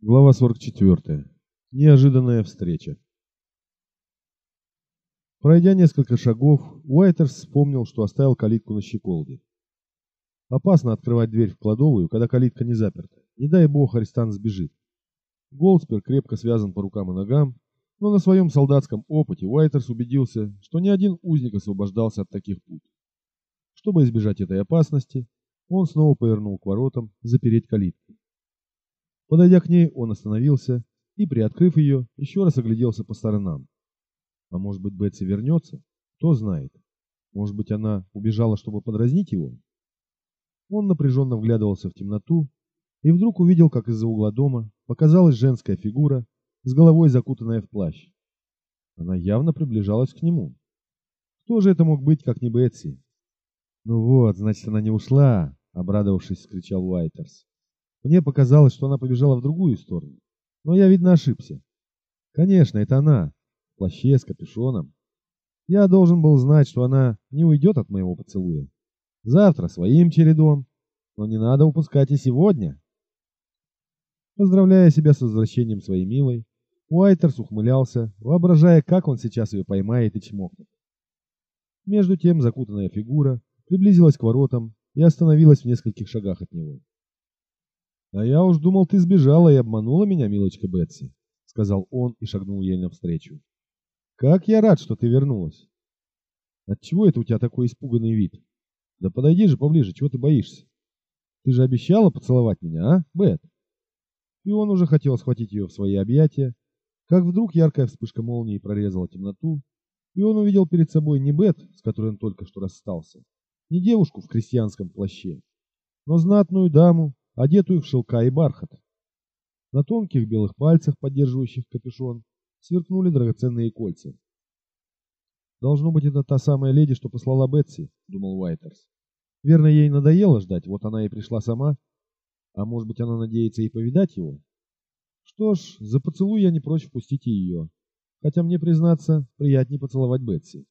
Глава 44. Неожиданная встреча. Пройдя несколько шагов, Уайтерс вспомнил, что оставил калитку на щеколде. Опасно открывать дверь в кладовую, когда калитка не заперта. Не дай бог, арестант сбежит. Голдспер крепко связан по рукам и ногам, но на своем солдатском опыте Уайтерс убедился, что ни один узник освобождался от таких пут. Чтобы избежать этой опасности, он снова повернул к воротам запереть калитку. Подойдя к ней, он остановился и, приоткрыв ее, еще раз огляделся по сторонам. А может быть, Бетси вернется? Кто знает. Может быть, она убежала, чтобы подразнить его? Он напряженно вглядывался в темноту и вдруг увидел, как из-за угла дома показалась женская фигура с головой закутанная в плащ. Она явно приближалась к нему. Кто же это мог быть, как не Бетси? «Ну вот, значит, она не ушла!» — обрадовавшись, скричал Уайтерс. Мне показалось, что она побежала в другую сторону. Но я, видно, ошибся. Конечно, это она. В плаще с капюшоном. Я должен был знать, что она не уйдет от моего поцелуя. Завтра своим чередом. Но не надо упускать и сегодня. Поздравляя себя с возвращением своей милой, Уайтерс ухмылялся, воображая, как он сейчас ее поймает и чмокнет. Между тем закутанная фигура приблизилась к воротам и остановилась в нескольких шагах от него. «А я уж думал, ты сбежала и обманула меня, милочка Бетси», — сказал он и шагнул ей навстречу. «Как я рад, что ты вернулась!» «Отчего это у тебя такой испуганный вид? Да подойди же поближе, чего ты боишься? Ты же обещала поцеловать меня, а, Бет?» И он уже хотел схватить ее в свои объятия, как вдруг яркая вспышка молнии прорезала темноту, и он увидел перед собой не Бет, с которой он только что расстался, не девушку в крестьянском плаще, но знатную даму, одетую в шелка и бархат. На тонких белых пальцах, поддерживающих капюшон, сверкнули драгоценные кольца. «Должно быть, это та самая леди, что послала Бетси», — думал Уайтерс. «Верно, ей надоело ждать, вот она и пришла сама. А может быть, она надеется и повидать его? Что ж, за поцелуй я не прочь впустить ее. Хотя мне, признаться, приятнее поцеловать Бетси».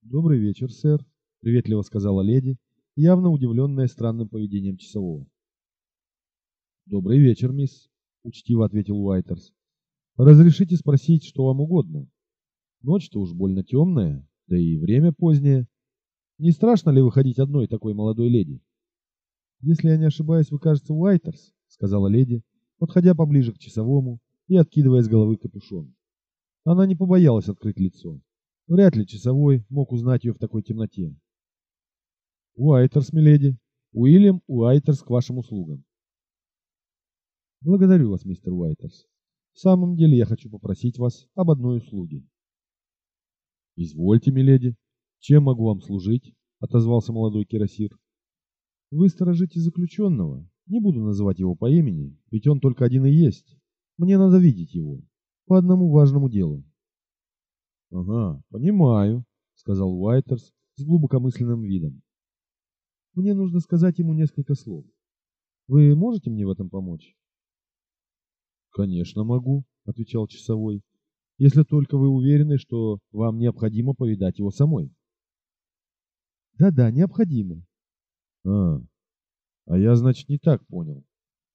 «Добрый вечер, сэр», — приветливо сказала леди, явно удивленная странным поведением часового. «Добрый вечер, мисс», — учтиво ответил Уайтерс. «Разрешите спросить, что вам угодно? Ночь-то уж больно темная, да и время позднее. Не страшно ли выходить одной такой молодой леди?» «Если я не ошибаюсь, вы, кажется, Уайтерс», — сказала леди, подходя поближе к часовому и откидывая с головы капюшон. Она не побоялась открыть лицо. Вряд ли часовой мог узнать ее в такой темноте. «Уайтерс, миледи. Уильям Уайтерс к вашим услугам». Благодарю вас, мистер Уайтерс. В самом деле я хочу попросить вас об одной услуге. Извольте, миледи. Чем могу вам служить? Отозвался молодой кирасир. Вы сторожите заключенного. Не буду называть его по имени, ведь он только один и есть. Мне надо видеть его. По одному важному делу. Ага, понимаю, сказал Уайтерс с глубокомысленным видом. Мне нужно сказать ему несколько слов. Вы можете мне в этом помочь? «Конечно могу», — отвечал часовой, «если только вы уверены, что вам необходимо повидать его самой». «Да-да, необходимо». «А, а я, значит, не так понял.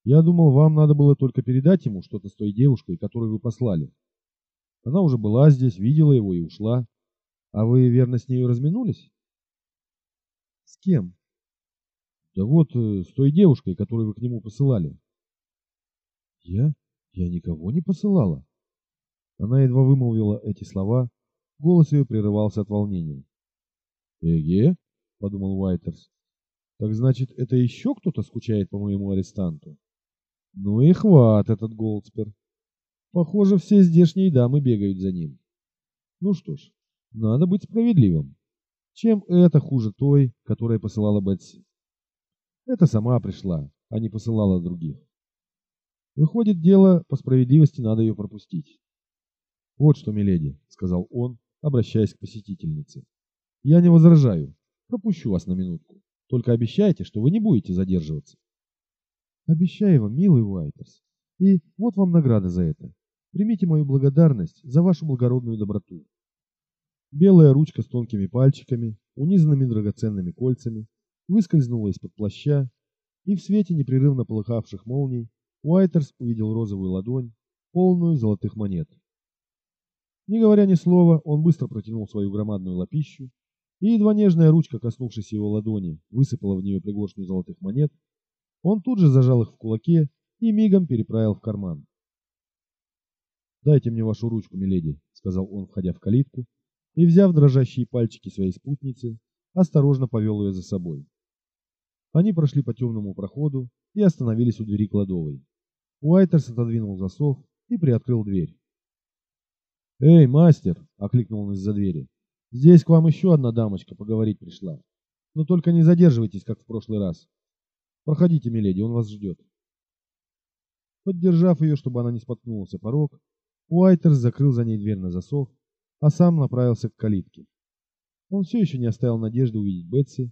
Я думал, вам надо было только передать ему что-то с той девушкой, которую вы послали. Она уже была здесь, видела его и ушла. А вы, верно, с нею разминулись?» «С кем?» «Да вот, э, с той девушкой, которую вы к нему посылали». «Я? Я никого не посылала. Она едва вымолвила эти слова, голос ее прерывался от волнения. «Эге?» — подумал Уайтерс. «Так значит, это еще кто-то скучает по моему арестанту?» «Ну и хват этот Голдспер. Похоже, все здешние дамы бегают за ним. Ну что ж, надо быть справедливым. Чем это хуже той, которая посылала Бетси? Это сама пришла, а не посылала других. Выходит, дело по справедливости надо ее пропустить. Вот что, миледи, сказал он, обращаясь к посетительнице. Я не возражаю. Пропущу вас на минутку. Только обещайте, что вы не будете задерживаться. Обещаю вам, милый Уайтерс. И вот вам награда за это. Примите мою благодарность за вашу благородную доброту. Белая ручка с тонкими пальчиками, унизанными драгоценными кольцами, выскользнула из-под плаща, и в свете непрерывно полыхавших молний Уайтерс увидел розовую ладонь, полную золотых монет. Не говоря ни слова, он быстро протянул свою громадную лапищу, и едва нежная ручка, коснувшись его ладони, высыпала в нее пригоршню золотых монет, он тут же зажал их в кулаке и мигом переправил в карман. «Дайте мне вашу ручку, миледи», — сказал он, входя в калитку, и, взяв дрожащие пальчики своей спутницы, осторожно повел ее за собой. Они прошли по темному проходу и остановились у двери кладовой. Уайтерс отодвинул засов и приоткрыл дверь. «Эй, мастер!» — окликнул он из-за двери. «Здесь к вам еще одна дамочка поговорить пришла. Но только не задерживайтесь, как в прошлый раз. Проходите, миледи, он вас ждет». Поддержав ее, чтобы она не споткнулась о порог, Уайтерс закрыл за ней дверь на засов, а сам направился к калитке. Он все еще не оставил надежды увидеть Бетси,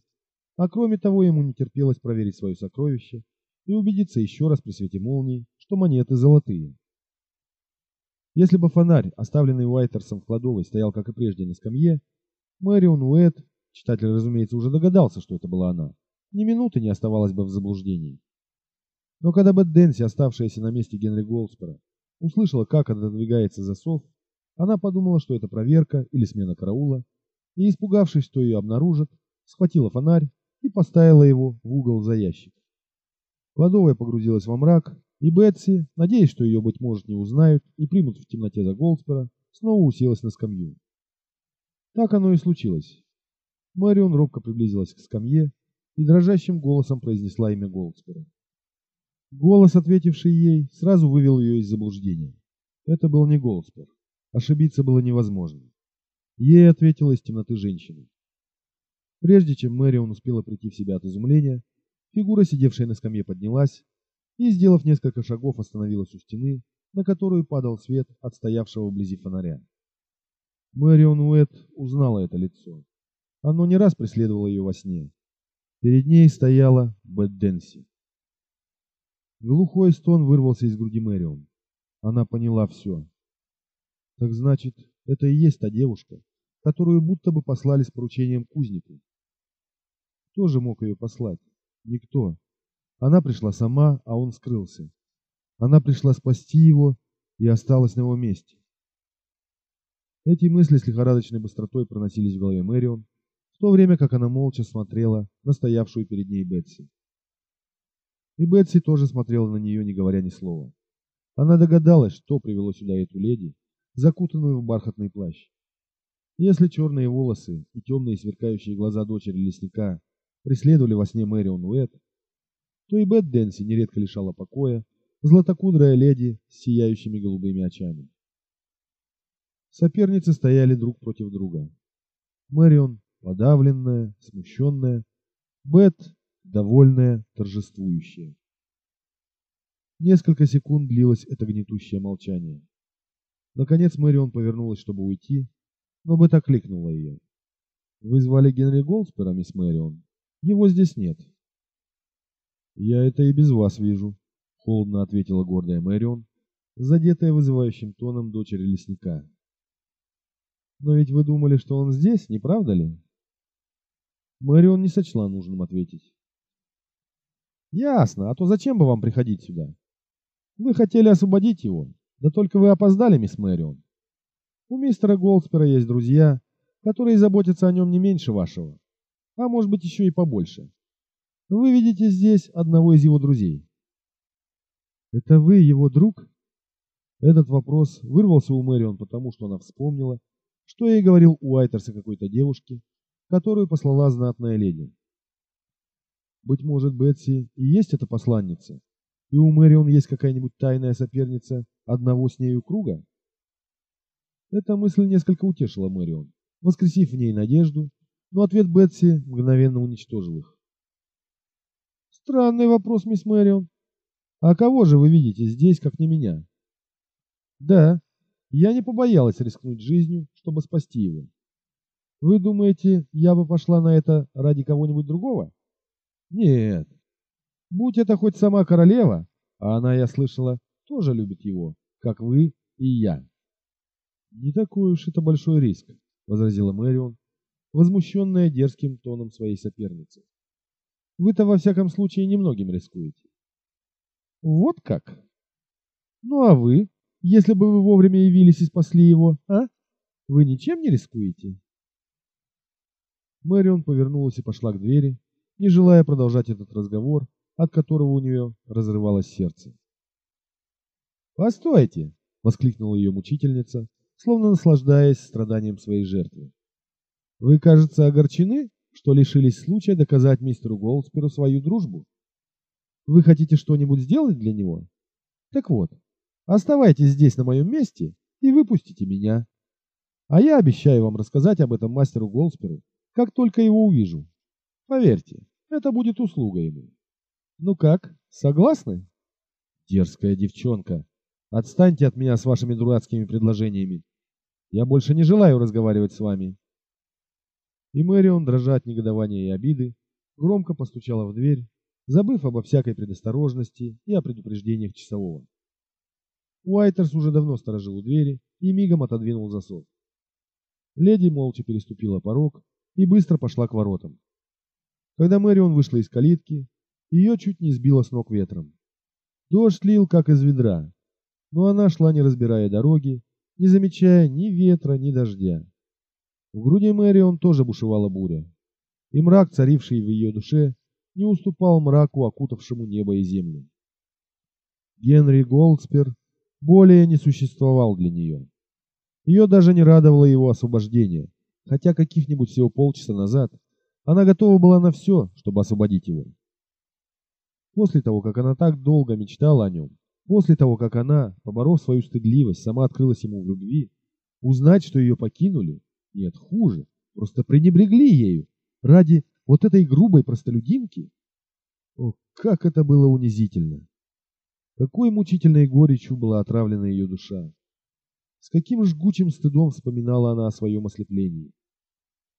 а кроме того ему не терпелось проверить свое сокровище и убедиться еще раз при свете молнии, что монеты золотые. Если бы фонарь, оставленный Уайтерсом в кладовой, стоял, как и прежде, на скамье, Мэрион Уэт, читатель, разумеется, уже догадался, что это была она, ни минуты не оставалось бы в заблуждении. Но когда Бет Дэнси, оставшаяся на месте Генри Голдспера, услышала, как отодвигается засов, она подумала, что это проверка или смена караула, и, испугавшись, что ее обнаружат, схватила фонарь и поставила его в угол за ящик. Кладовая погрузилась во мрак, и Бетси, надеясь, что ее, быть может, не узнают и примут в темноте за Голдспера, снова уселась на скамью. Так оно и случилось. Мэрион робко приблизилась к скамье и дрожащим голосом произнесла имя Голдспера. Голос, ответивший ей, сразу вывел ее из заблуждения. Это был не Голдспер. Ошибиться было невозможно. Ей ответила из темноты женщина. Прежде чем Мэрион успела прийти в себя от изумления, фигура, сидевшая на скамье, поднялась и, сделав несколько шагов, остановилась у стены, на которую падал свет от стоявшего вблизи фонаря. Мэрион Уэт узнала это лицо. Оно не раз преследовало ее во сне. Перед ней стояла Бет Денси. Глухой стон вырвался из груди Мэрион. Она поняла все. Так значит, это и есть та девушка, которую будто бы послали с поручением кузнику. Кто же мог ее послать? Никто. Она пришла сама, а он скрылся. Она пришла спасти его и осталась на его месте. Эти мысли с лихорадочной быстротой проносились в голове Мэрион, в то время как она молча смотрела на стоявшую перед ней Бетси. И Бетси тоже смотрела на нее, не говоря ни слова. Она догадалась, что привело сюда эту леди, закутанную в бархатный плащ. Если черные волосы и темные сверкающие глаза дочери лесника преследовали во сне Мэрион Уэт, то и Бет Дэнси нередко лишала покоя златокудрая леди с сияющими голубыми очами. Соперницы стояли друг против друга. Мэрион, подавленная, смущенная, Бет, довольная, торжествующая. Несколько секунд длилось это гнетущее молчание. Наконец Мэрион повернулась, чтобы уйти, но Бет окликнула ее. «Вы звали Генри Голдспера, мисс Мэрион? Его здесь нет». «Я это и без вас вижу», — холодно ответила гордая Мэрион, задетая вызывающим тоном дочери лесника. «Но ведь вы думали, что он здесь, не правда ли?» Мэрион не сочла нужным ответить. «Ясно, а то зачем бы вам приходить сюда? Вы хотели освободить его, да только вы опоздали, мисс Мэрион. У мистера Голдспера есть друзья, которые заботятся о нем не меньше вашего, а может быть еще и побольше. Вы видите здесь одного из его друзей. Это вы его друг? Этот вопрос вырвался у Мэрион, потому что она вспомнила, что ей говорил Уайтерс о какой-то девушке, которую послала знатная леди. Быть может, Бетси и есть эта посланница, и у Мэрион есть какая-нибудь тайная соперница одного с нею круга? Эта мысль несколько утешила Мэрион, воскресив в ней надежду, но ответ Бетси мгновенно уничтожил их. Странный вопрос, мисс Мэрион. А кого же вы видите здесь, как не меня? Да, я не побоялась рискнуть жизнью, чтобы спасти его. Вы думаете, я бы пошла на это ради кого-нибудь другого? Нет. Будь это хоть сама королева, а она, я слышала, тоже любит его, как вы и я. Не такой уж это большой риск, возразила Мэрион, возмущенная дерзким тоном своей соперницы. Вы-то во всяком случае немногим рискуете. Вот как? Ну а вы, если бы вы вовремя явились и спасли его, а? Вы ничем не рискуете? Мэрион повернулась и пошла к двери, не желая продолжать этот разговор, от которого у нее разрывалось сердце. «Постойте!» — воскликнула ее мучительница, словно наслаждаясь страданием своей жертвы. «Вы, кажется, огорчены, что лишились случая доказать мистеру Голдсперу свою дружбу? Вы хотите что-нибудь сделать для него? Так вот, оставайтесь здесь на моем месте и выпустите меня. А я обещаю вам рассказать об этом мастеру Голдсперу, как только его увижу. Поверьте, это будет услуга ему. Ну как, согласны? Дерзкая девчонка, Отстаньте от меня с вашими дурацкими предложениями. Я больше не желаю разговаривать с вами. И Мэрион, дрожа от негодования и обиды, громко постучала в дверь, забыв обо всякой предосторожности и о предупреждениях часового. Уайтерс уже давно сторожил у двери и мигом отодвинул засов. Леди молча переступила порог и быстро пошла к воротам. Когда Мэрион вышла из калитки, ее чуть не сбило с ног ветром. Дождь лил, как из ведра, но она шла, не разбирая дороги, не замечая ни ветра, ни дождя. В груди Мэрион тоже бушевала буря, и мрак, царивший в ее душе, не уступал мраку, окутавшему небо и землю. Генри Голдспер более не существовал для нее. Ее даже не радовало его освобождение, хотя каких-нибудь всего полчаса назад она готова была на все, чтобы освободить его. После того, как она так долго мечтала о нем, После того, как она, поборов свою стыдливость, сама открылась ему в любви, узнать, что ее покинули, нет, хуже, просто пренебрегли ею ради вот этой грубой простолюдинки. О, как это было унизительно! Какой мучительной горечью была отравлена ее душа! С каким жгучим стыдом вспоминала она о своем ослеплении!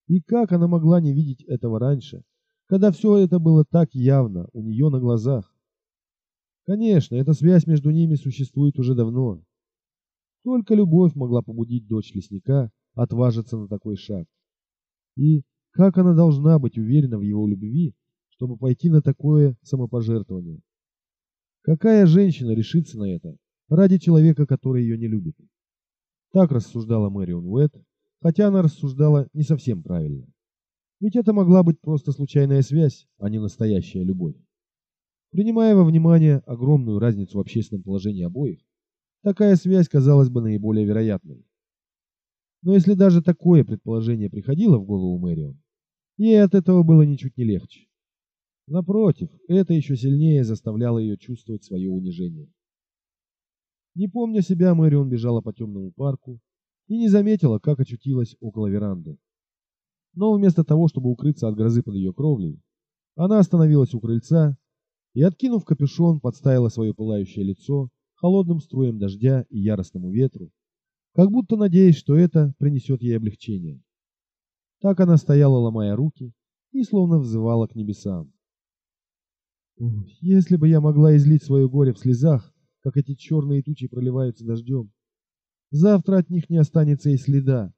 И как она могла не видеть этого раньше, когда все это было так явно у нее на глазах? Конечно, эта связь между ними существует уже давно. Только любовь могла побудить дочь лесника отважиться на такой шаг. И как она должна быть уверена в его любви, чтобы пойти на такое самопожертвование? Какая женщина решится на это ради человека, который ее не любит? Так рассуждала Мэрион Уэт, хотя она рассуждала не совсем правильно. Ведь это могла быть просто случайная связь, а не настоящая любовь. Принимая во внимание огромную разницу в общественном положении обоих, такая связь казалась бы наиболее вероятной. Но если даже такое предположение приходило в голову Мэрион, ей от этого было ничуть не легче. Напротив, это еще сильнее заставляло ее чувствовать свое унижение. Не помня себя, Мэрион бежала по темному парку и не заметила, как очутилась около веранды. Но вместо того, чтобы укрыться от грозы под ее кровлей, она остановилась у крыльца и, откинув капюшон, подставила свое пылающее лицо холодным струям дождя и яростному ветру, как будто надеясь, что это принесет ей облегчение. Так она стояла, ломая руки, и словно взывала к небесам. Ох, если бы я могла излить свое горе в слезах, как эти черные тучи проливаются дождем. Завтра от них не останется и следа.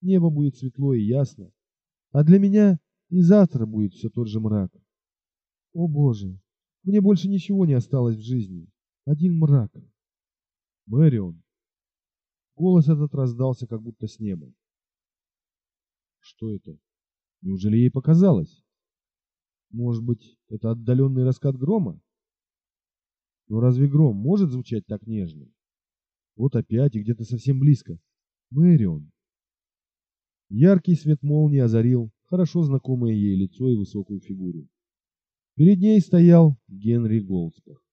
Небо будет светло и ясно. А для меня и завтра будет все тот же мрак. О Боже, мне больше ничего не осталось в жизни. Один мрак. Мэрион. Голос этот раздался как будто с неба. Что это? Неужели ей показалось? Может быть, это отдаленный раскат грома? Но разве гром может звучать так нежно? Вот опять и где-то совсем близко. Мэрион. Яркий свет молнии озарил хорошо знакомое ей лицо и высокую фигуру. Перед ней стоял Генри Голдспер.